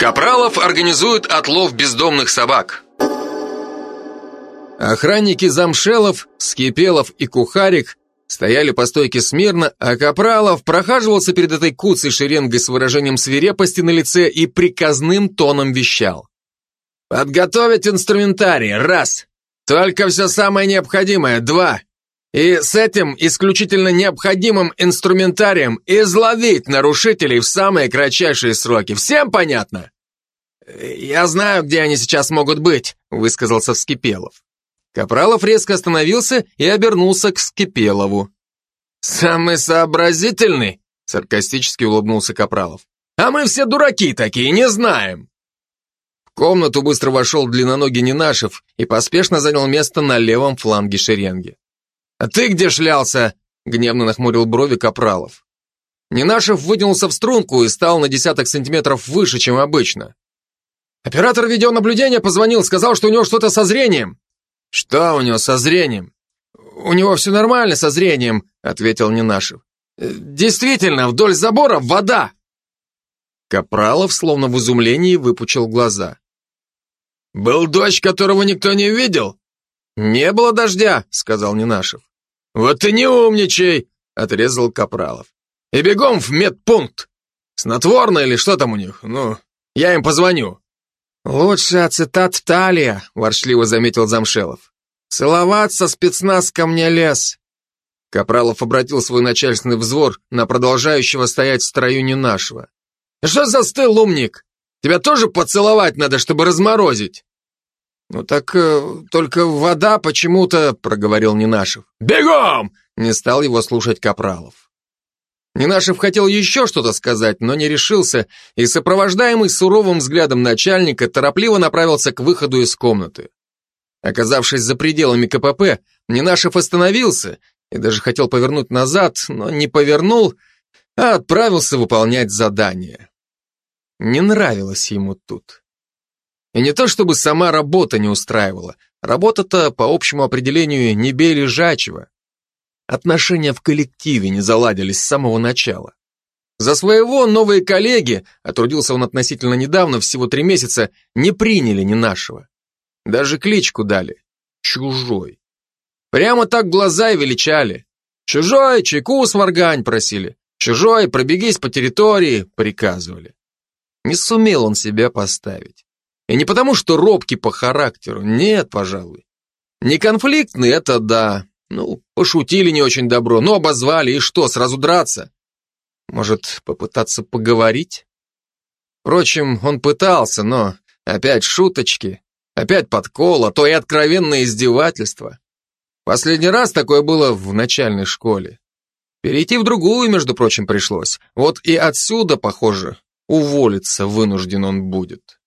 Капралов организует отлов бездомных собак. Охранники Замшелов, Скипелов и Кухарик стояли по стойке смирно, а Капралов прохаживался перед этой куцей шеренгой с выражением свирепости на лице и приказным тоном вещал. «Подготовить инструментарий, раз. Только все самое необходимое, два. И с этим исключительно необходимым инструментарием изловить нарушителей в самые кратчайшие сроки. Всем понятно?» «Я знаю, где они сейчас могут быть», — высказался Вскипелов. Капралов резко остановился и обернулся к Скипелову. «Самый сообразительный?» — саркастически улыбнулся Капралов. «А мы все дураки такие, не знаем!» В комнату быстро вошел длинноногий Нинашев и поспешно занял место на левом фланге шеренги. «А ты где шлялся?» — гневно нахмурил брови Капралов. Нинашев вытянулся в струнку и стал на десяток сантиметров выше, чем обычно. «Оператор видеонаблюдения позвонил, сказал, что у него что-то со зрением. «Что у него со зрением?» «У него все нормально со зрением», — ответил Ненашев. «Действительно, вдоль забора вода!» Капралов, словно в изумлении, выпучил глаза. «Был дождь, которого никто не видел?» «Не было дождя», — сказал Ненашев. «Вот и не умничай», — отрезал Капралов. «И бегом в медпункт. Снотворно или что там у них? Ну, я им позвоню». «Лучше ацетат талия», — воршливо заметил Замшелов. «Целоваться спецназ ко мне лез». Капралов обратил свой начальственный взор на продолжающего стоять в строю не нашего. «Что застыл, умник? Тебя тоже поцеловать надо, чтобы разморозить?» «Ну так э, только вода почему-то», — проговорил Нинашев. «Бегом!» — не стал его слушать Капралов. Нинашев хотел еще что-то сказать, но не решился, и сопровождаемый суровым взглядом начальника торопливо направился к выходу из комнаты. Оказавшись за пределами КПП, Нинашев остановился и даже хотел повернуть назад, но не повернул, а отправился выполнять задание. Не нравилось ему тут. И не то чтобы сама работа не устраивала, работа-то, по общему определению, не бей лежачего. Отношения в коллективе не заладились с самого начала. За своего новые коллеги, а трудился он относительно недавно, всего три месяца, не приняли ни нашего. Даже кличку дали. Чужой. Прямо так глаза и величали. Чужой, чайку сваргань просили. Чужой, пробегись по территории, приказывали. Не сумел он себя поставить. И не потому, что робкий по характеру, нет, пожалуй. Не конфликтный, это да, ну, пошутили не очень добро, ну обозвали, и что, сразу драться? Может, попытаться поговорить? Впрочем, он пытался, но опять шуточки, опять подкол, а то и откровенное издевательство. Последний раз такое было в начальной школе. Перейти в другую, между прочим, пришлось. Вот и отсюда, похоже, уволиться вынужден он будет.